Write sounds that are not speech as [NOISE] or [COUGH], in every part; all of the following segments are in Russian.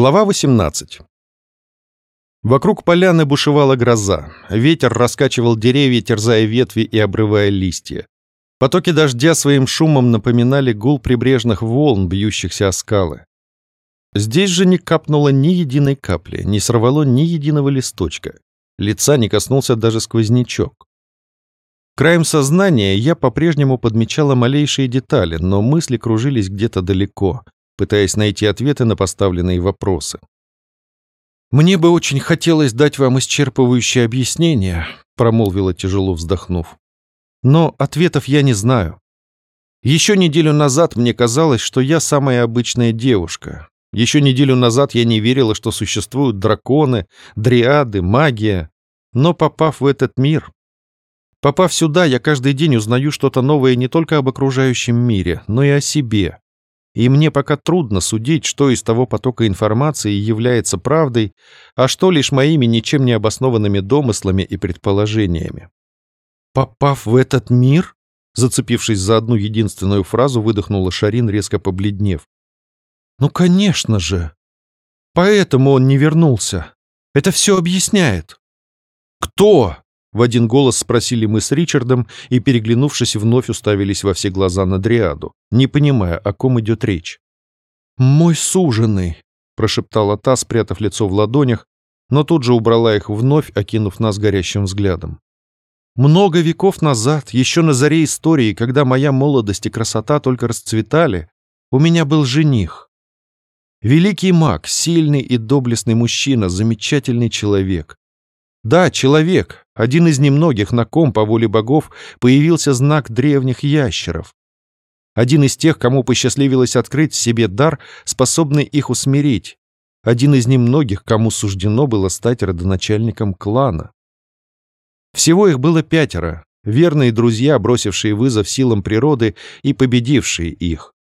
Глава 18. Вокруг поляны бушевала гроза. Ветер раскачивал деревья, терзая ветви и обрывая листья. Потоки дождя своим шумом напоминали гул прибрежных волн, бьющихся о скалы. Здесь же не капнуло ни единой капли, не сорвало ни единого листочка. Лица не коснулся даже сквознячок. Краем сознания я по-прежнему подмечала малейшие детали, но мысли кружились где-то далеко, пытаясь найти ответы на поставленные вопросы. «Мне бы очень хотелось дать вам исчерпывающее объяснение», промолвила тяжело вздохнув. «Но ответов я не знаю. Еще неделю назад мне казалось, что я самая обычная девушка. Еще неделю назад я не верила, что существуют драконы, дриады, магия. Но попав в этот мир, попав сюда, я каждый день узнаю что-то новое не только об окружающем мире, но и о себе и мне пока трудно судить, что из того потока информации является правдой, а что лишь моими ничем не обоснованными домыслами и предположениями. «Попав в этот мир?» Зацепившись за одну единственную фразу, выдохнула Шарин, резко побледнев. «Ну, конечно же! Поэтому он не вернулся. Это все объясняет». «Кто?» В один голос спросили мы с Ричардом и, переглянувшись, вновь уставились во все глаза на Дриаду, не понимая, о ком идет речь. «Мой суженый», — прошептала та, спрятав лицо в ладонях, но тут же убрала их вновь, окинув нас горящим взглядом. «Много веков назад, еще на заре истории, когда моя молодость и красота только расцветали, у меня был жених. Великий маг, сильный и доблестный мужчина, замечательный человек. Да, человек, один из немногих, на ком, по воле богов, появился знак древних ящеров. Один из тех, кому посчастливилось открыть себе дар, способный их усмирить. Один из немногих, кому суждено было стать родоначальником клана. Всего их было пятеро, верные друзья, бросившие вызов силам природы и победившие их.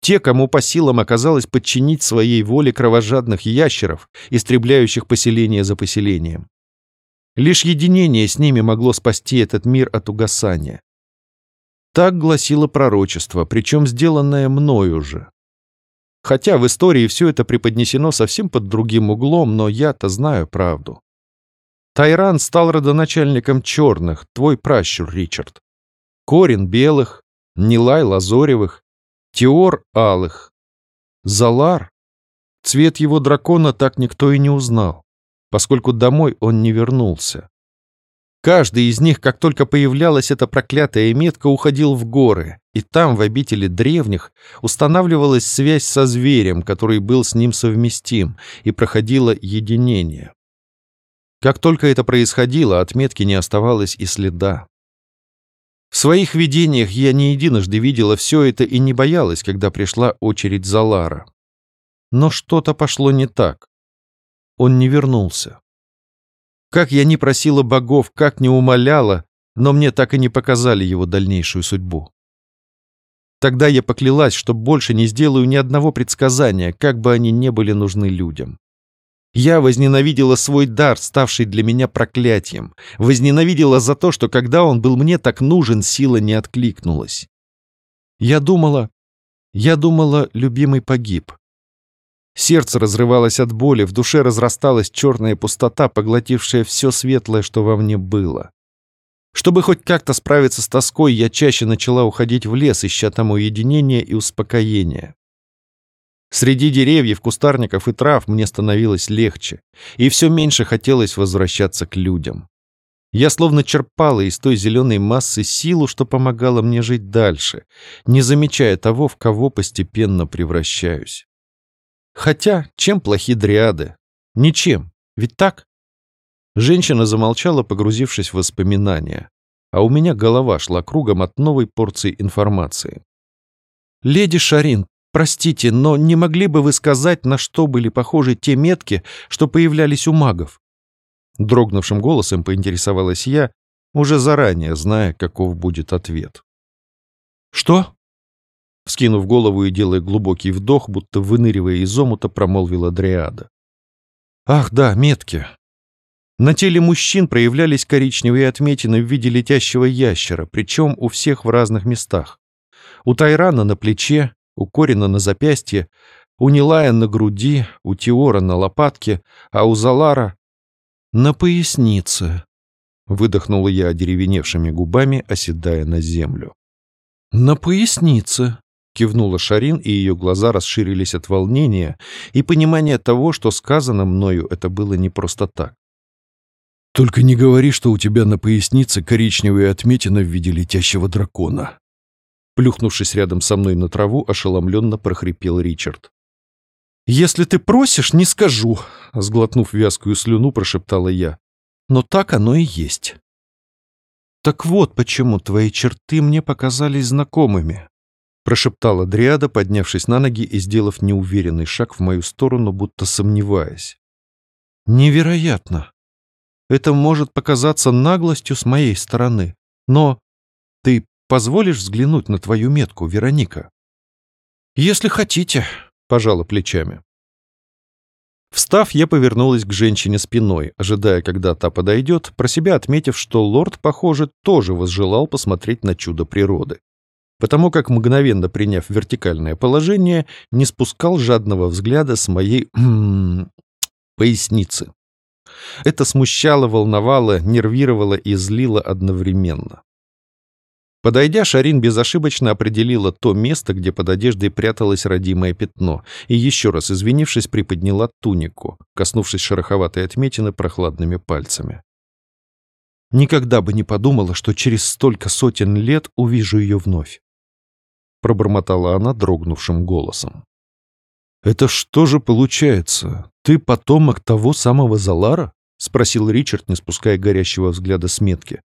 Те, кому по силам оказалось подчинить своей воле кровожадных ящеров, истребляющих поселение за поселением. Лишь единение с ними могло спасти этот мир от угасания. Так гласило пророчество, причем сделанное мною же. Хотя в истории все это преподнесено совсем под другим углом, но я-то знаю правду. Тайран стал родоначальником черных, твой пращур, Ричард. Корин белых, Нилай лазоревых, Теор алых. Залар. Цвет его дракона так никто и не узнал поскольку домой он не вернулся. Каждый из них, как только появлялась эта проклятая метка, уходил в горы, и там, в обители древних, устанавливалась связь со зверем, который был с ним совместим, и проходило единение. Как только это происходило, от метки не оставалось и следа. В своих видениях я не единожды видела все это и не боялась, когда пришла очередь Залара. Но что-то пошло не так он не вернулся. Как я ни просила богов, как ни умоляла, но мне так и не показали его дальнейшую судьбу. Тогда я поклялась, что больше не сделаю ни одного предсказания, как бы они не были нужны людям. Я возненавидела свой дар, ставший для меня проклятием. Возненавидела за то, что когда он был мне так нужен, сила не откликнулась. Я думала... Я думала, любимый погиб. Сердце разрывалось от боли, в душе разрасталась черная пустота, поглотившая все светлое, что во мне было. Чтобы хоть как-то справиться с тоской, я чаще начала уходить в лес, ища там уединения и успокоения. Среди деревьев, кустарников и трав мне становилось легче, и все меньше хотелось возвращаться к людям. Я словно черпала из той зеленой массы силу, что помогало мне жить дальше, не замечая того, в кого постепенно превращаюсь. Хотя, чем плохи дриады? Ничем. Ведь так? Женщина замолчала, погрузившись в воспоминания. А у меня голова шла кругом от новой порции информации. «Леди Шарин, простите, но не могли бы вы сказать, на что были похожи те метки, что появлялись у магов?» Дрогнувшим голосом поинтересовалась я, уже заранее зная, каков будет ответ. «Что?» Вскинув голову и делая глубокий вдох, будто выныривая из омута, промолвила Дриада. «Ах да, метки!» На теле мужчин проявлялись коричневые отметины в виде летящего ящера, причем у всех в разных местах. У Тайрана на плече, у Корина на запястье, У Нилая на груди, у Теора на лопатке, а у Залара — на пояснице. Выдохнула я одеревеневшими губами, оседая на землю. «На пояснице», — кивнула Шарин, и ее глаза расширились от волнения и понимания того, что сказано мною это было не просто так. «Только не говори, что у тебя на пояснице коричневые отметины в виде летящего дракона». Плюхнувшись рядом со мной на траву, ошеломленно прохрипел Ричард. «Если ты просишь, не скажу», — сглотнув вязкую слюну, прошептала я. «Но так оно и есть». «Так вот почему твои черты мне показались знакомыми», — прошептала Дриада, поднявшись на ноги и сделав неуверенный шаг в мою сторону, будто сомневаясь. «Невероятно! Это может показаться наглостью с моей стороны, но ты позволишь взглянуть на твою метку, Вероника?» «Если хотите», — пожала плечами. Встав, я повернулась к женщине спиной, ожидая, когда та подойдет, про себя отметив, что лорд, похоже, тоже возжелал посмотреть на чудо природы. Потому как, мгновенно приняв вертикальное положение, не спускал жадного взгляда с моей [CLEARS THROAT] поясницы. Это смущало, волновало, нервировало и злило одновременно. Подойдя, Шарин безошибочно определила то место, где под одеждой пряталось родимое пятно, и еще раз, извинившись, приподняла тунику, коснувшись шероховатой отметины прохладными пальцами. «Никогда бы не подумала, что через столько сотен лет увижу ее вновь», пробормотала она дрогнувшим голосом. «Это что же получается? Ты потомок того самого Залара?» — спросил Ричард, не спуская горящего взгляда с метки.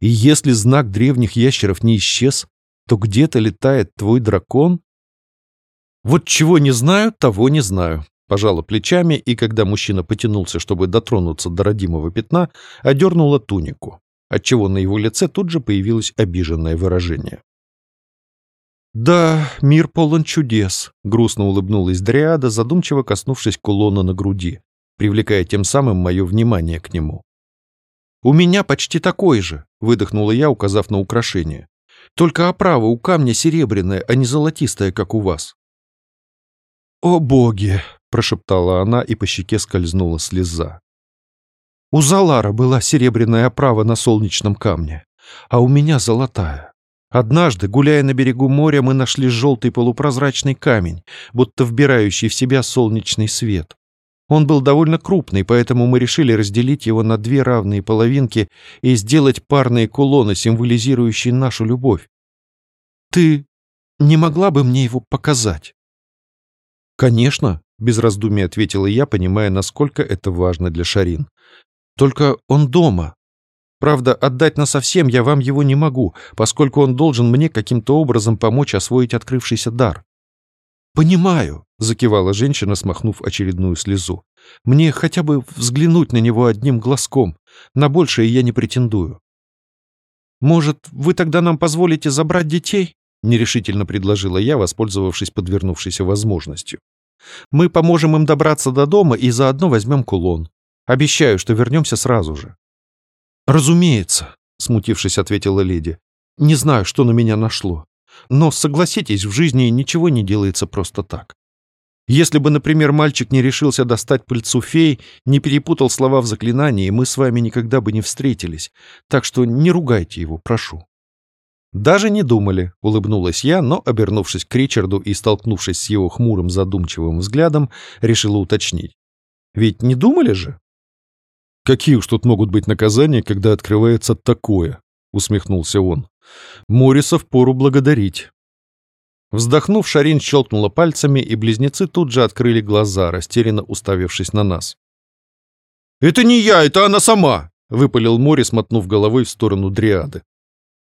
«И если знак древних ящеров не исчез, то где-то летает твой дракон?» «Вот чего не знаю, того не знаю», — пожала плечами, и когда мужчина потянулся, чтобы дотронуться до родимого пятна, одернула тунику, отчего на его лице тут же появилось обиженное выражение. «Да, мир полон чудес», — грустно улыбнулась Дриада, задумчиво коснувшись кулона на груди, привлекая тем самым мое внимание к нему. «У меня почти такой же», — выдохнула я, указав на украшение. «Только оправа у камня серебряная, а не золотистая, как у вас». «О боги!» — прошептала она, и по щеке скользнула слеза. «У Залара была серебряная оправа на солнечном камне, а у меня золотая. Однажды, гуляя на берегу моря, мы нашли желтый полупрозрачный камень, будто вбирающий в себя солнечный свет. Он был довольно крупный, поэтому мы решили разделить его на две равные половинки и сделать парные кулоны, символизирующие нашу любовь. Ты не могла бы мне его показать? Конечно, без раздумий ответила я, понимая, насколько это важно для Шарин. Только он дома, Правда, отдать насовсем я вам его не могу, поскольку он должен мне каким-то образом помочь освоить открывшийся дар». «Понимаю», — закивала женщина, смахнув очередную слезу. «Мне хотя бы взглянуть на него одним глазком. На большее я не претендую». «Может, вы тогда нам позволите забрать детей?» — нерешительно предложила я, воспользовавшись подвернувшейся возможностью. «Мы поможем им добраться до дома и заодно возьмем кулон. Обещаю, что вернемся сразу же». «Разумеется», — смутившись, ответила леди. «Не знаю, что на меня нашло. Но, согласитесь, в жизни ничего не делается просто так. Если бы, например, мальчик не решился достать пыльцу фей, не перепутал слова в заклинании, мы с вами никогда бы не встретились. Так что не ругайте его, прошу». «Даже не думали», — улыбнулась я, но, обернувшись к Ричарду и столкнувшись с его хмурым задумчивым взглядом, решила уточнить. «Ведь не думали же?» «Какие уж тут могут быть наказания, когда открывается такое?» — усмехнулся он. «Мориса впору благодарить». Вздохнув, Шарин щелкнула пальцами, и близнецы тут же открыли глаза, растерянно уставившись на нас. «Это не я, это она сама!» — выпалил Морис, мотнув головой в сторону Дриады.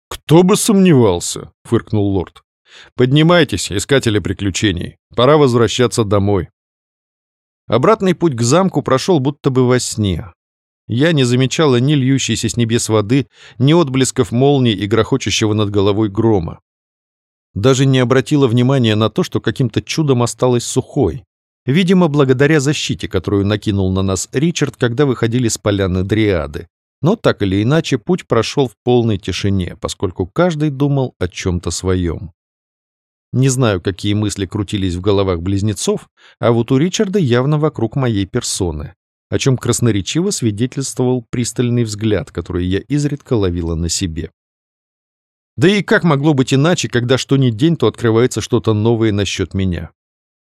«Кто бы сомневался!» — фыркнул лорд. «Поднимайтесь, искатели приключений. Пора возвращаться домой». Обратный путь к замку прошел будто бы во сне. Я не замечала ни льющейся с небес воды, ни отблесков молний и грохочущего над головой грома. Даже не обратила внимания на то, что каким-то чудом осталась сухой. Видимо, благодаря защите, которую накинул на нас Ричард, когда выходили с поляны Дриады. Но так или иначе, путь прошел в полной тишине, поскольку каждый думал о чем-то своем. Не знаю, какие мысли крутились в головах близнецов, а вот у Ричарда явно вокруг моей персоны, о чем красноречиво свидетельствовал пристальный взгляд, который я изредка ловила на себе. Да и как могло быть иначе, когда что ни день, то открывается что-то новое насчет меня?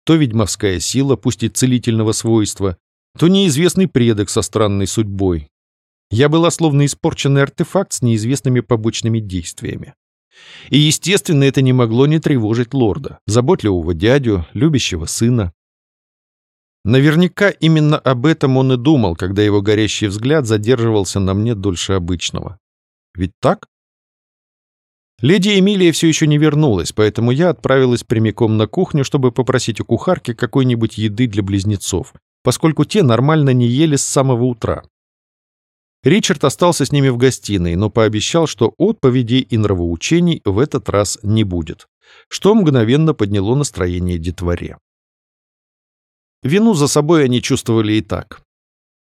То ведьмовская сила, пусть и целительного свойства, то неизвестный предок со странной судьбой. Я была словно испорченный артефакт с неизвестными побочными действиями. И, естественно, это не могло не тревожить лорда, заботливого дядю, любящего сына. Наверняка именно об этом он и думал, когда его горящий взгляд задерживался на мне дольше обычного. Ведь так? Леди Эмилия все еще не вернулась, поэтому я отправилась прямиком на кухню, чтобы попросить у кухарки какой-нибудь еды для близнецов, поскольку те нормально не ели с самого утра. Ричард остался с ними в гостиной, но пообещал, что отповедей и нравоучений в этот раз не будет, что мгновенно подняло настроение детворе. Вину за собой они чувствовали и так.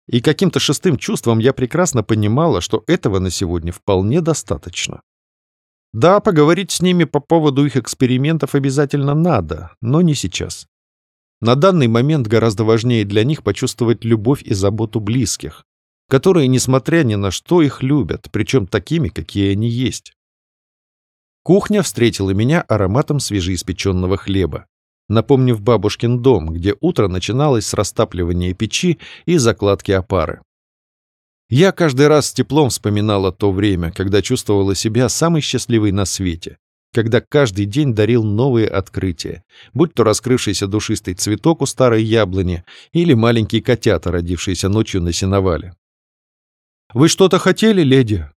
И каким-то шестым чувством я прекрасно понимала, что этого на сегодня вполне достаточно. Да, поговорить с ними по поводу их экспериментов обязательно надо, но не сейчас. На данный момент гораздо важнее для них почувствовать любовь и заботу близких, которые, несмотря ни на что, их любят, причем такими, какие они есть. Кухня встретила меня ароматом свежеиспеченного хлеба, напомнив бабушкин дом, где утро начиналось с растапливания печи и закладки опары. Я каждый раз с теплом вспоминала то время, когда чувствовала себя самой счастливой на свете, когда каждый день дарил новые открытия, будь то раскрывшийся душистый цветок у старой яблони или маленькие котята, родившиеся ночью на сеновале. «Вы что-то хотели, леди?»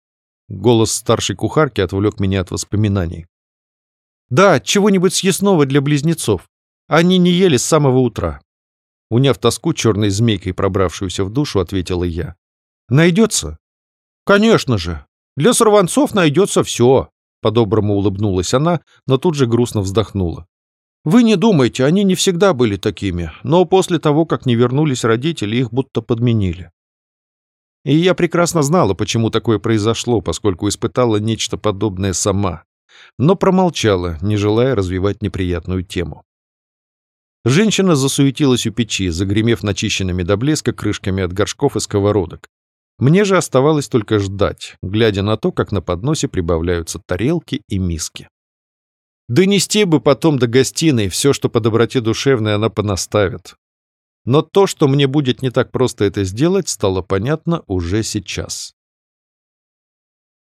Голос старшей кухарки отвлек меня от воспоминаний. «Да, чего-нибудь съестного для близнецов. Они не ели с самого утра». Уняв тоску черной змейкой, пробравшуюся в душу, ответила я. Найдется? Конечно же. Для сорванцов найдется все. По-доброму улыбнулась она, но тут же грустно вздохнула. Вы не думайте, они не всегда были такими, но после того, как не вернулись родители, их будто подменили. И я прекрасно знала, почему такое произошло, поскольку испытала нечто подобное сама, но промолчала, не желая развивать неприятную тему. Женщина засуетилась у печи, загремев начищенными до блеска крышками от горшков и сковородок, мне же оставалось только ждать, глядя на то, как на подносе прибавляются тарелки и миски. Донести бы потом до гостиной все, что по доброте душевной она понаставит. Но то, что мне будет не так просто это сделать, стало понятно уже сейчас.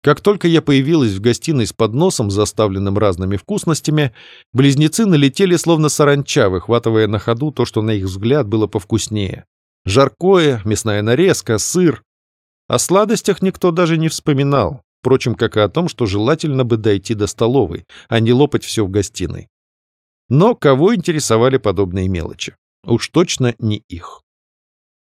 Как только я появилась в гостиной с подносом, заставленным разными вкусностями, близнецы налетели словно саранча, выхватывая на ходу то, что на их взгляд было повкуснее. Жаркое, мясная нарезка, сыр. О сладостях никто даже не вспоминал, впрочем, как и о том, что желательно бы дойти до столовой, а не лопать все в гостиной. Но кого интересовали подобные мелочи? Уж точно не их.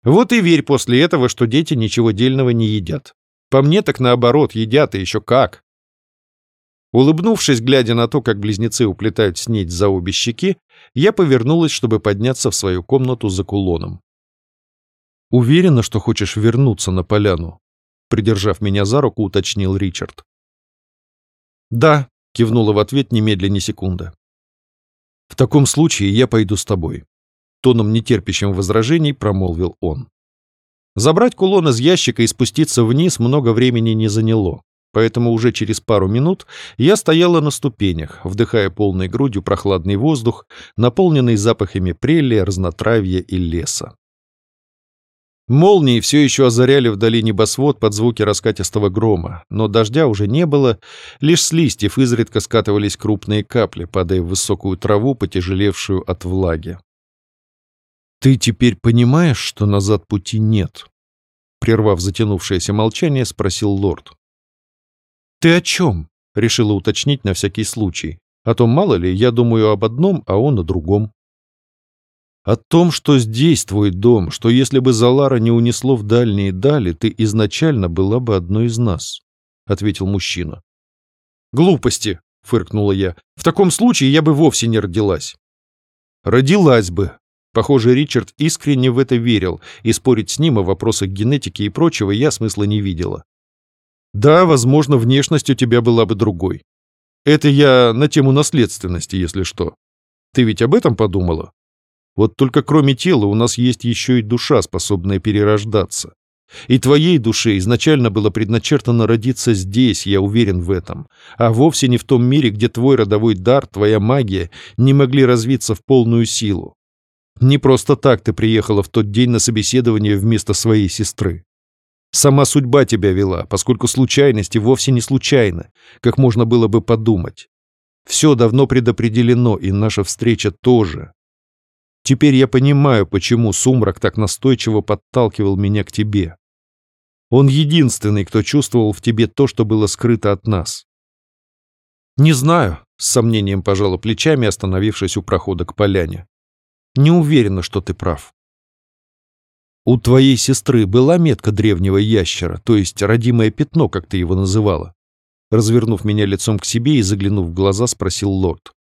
Вот и верь после этого, что дети ничего дельного не едят. По мне так наоборот, едят и еще как. Улыбнувшись, глядя на то, как близнецы уплетают снедь за обе щеки, я повернулась, чтобы подняться в свою комнату за кулоном. «Уверена, что хочешь вернуться на поляну?» Придержав меня за руку, уточнил Ричард. «Да», — кивнула в ответ немедленно ни секунды. «В таком случае я пойду с тобой», — тоном нетерпящим возражений промолвил он. Забрать кулон из ящика и спуститься вниз много времени не заняло, поэтому уже через пару минут я стояла на ступенях, вдыхая полной грудью прохладный воздух, наполненный запахами прелли, разнотравья и леса. Молнии все еще озаряли вдали небосвод под звуки раскатистого грома, но дождя уже не было, лишь с листьев изредка скатывались крупные капли, падая в высокую траву, потяжелевшую от влаги. «Ты теперь понимаешь, что назад пути нет?» Прервав затянувшееся молчание, спросил лорд. «Ты о чем?» — решила уточнить на всякий случай. А то, мало ли, я думаю об одном, а он о другом. О том, что здесь твой дом, что если бы Залара не унесло в дальние дали, ты изначально была бы одной из нас», — ответил мужчина. «Глупости», — фыркнула я. «В таком случае я бы вовсе не родилась». «Родилась бы». Похоже, Ричард искренне в это верил, и спорить с ним о вопросах генетики и прочего я смысла не видела. «Да, возможно, внешность у тебя была бы другой. Это я на тему наследственности, если что. Ты ведь об этом подумала? Вот только кроме тела у нас есть еще и душа, способная перерождаться. И твоей душе изначально было предначертано родиться здесь, я уверен в этом, а вовсе не в том мире, где твой родовой дар, твоя магия не могли развиться в полную силу. Не просто так ты приехала в тот день на собеседование вместо своей сестры. Сама судьба тебя вела, поскольку случайности вовсе не случайны, как можно было бы подумать. Все давно предопределено, и наша встреча тоже. Теперь я понимаю, почему Сумрак так настойчиво подталкивал меня к тебе. Он единственный, кто чувствовал в тебе то, что было скрыто от нас. «Не знаю», — с сомнением пожала плечами, остановившись у прохода к поляне. «Не уверена, что ты прав». «У твоей сестры была метка древнего ящера, то есть родимое пятно, как ты его называла?» Развернув меня лицом к себе и заглянув в глаза, спросил лорд.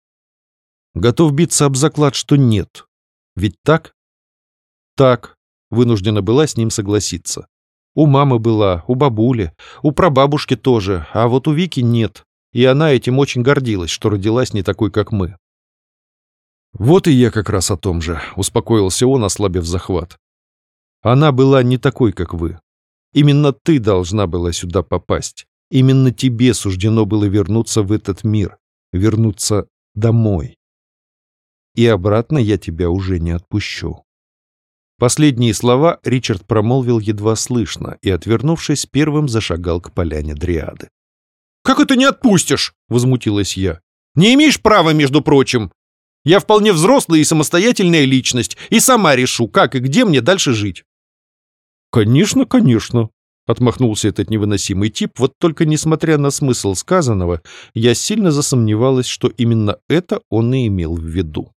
«Готов биться об заклад, что нет. Ведь так?» «Так», — вынуждена была с ним согласиться. У мамы была, у бабули, у прабабушки тоже, а вот у Вики нет. И она этим очень гордилась, что родилась не такой, как мы. «Вот и я как раз о том же», — успокоился он, ослабив захват. «Она была не такой, как вы. Именно ты должна была сюда попасть. Именно тебе суждено было вернуться в этот мир, вернуться домой. И обратно я тебя уже не отпущу». Последние слова Ричард промолвил едва слышно и, отвернувшись, первым зашагал к поляне Дриады. «Как это не отпустишь?» — возмутилась я. «Не имеешь права, между прочим. Я вполне взрослая и самостоятельная личность, и сама решу, как и где мне дальше жить». «Конечно, конечно», — отмахнулся этот невыносимый тип, вот только несмотря на смысл сказанного, я сильно засомневалась, что именно это он и имел в виду.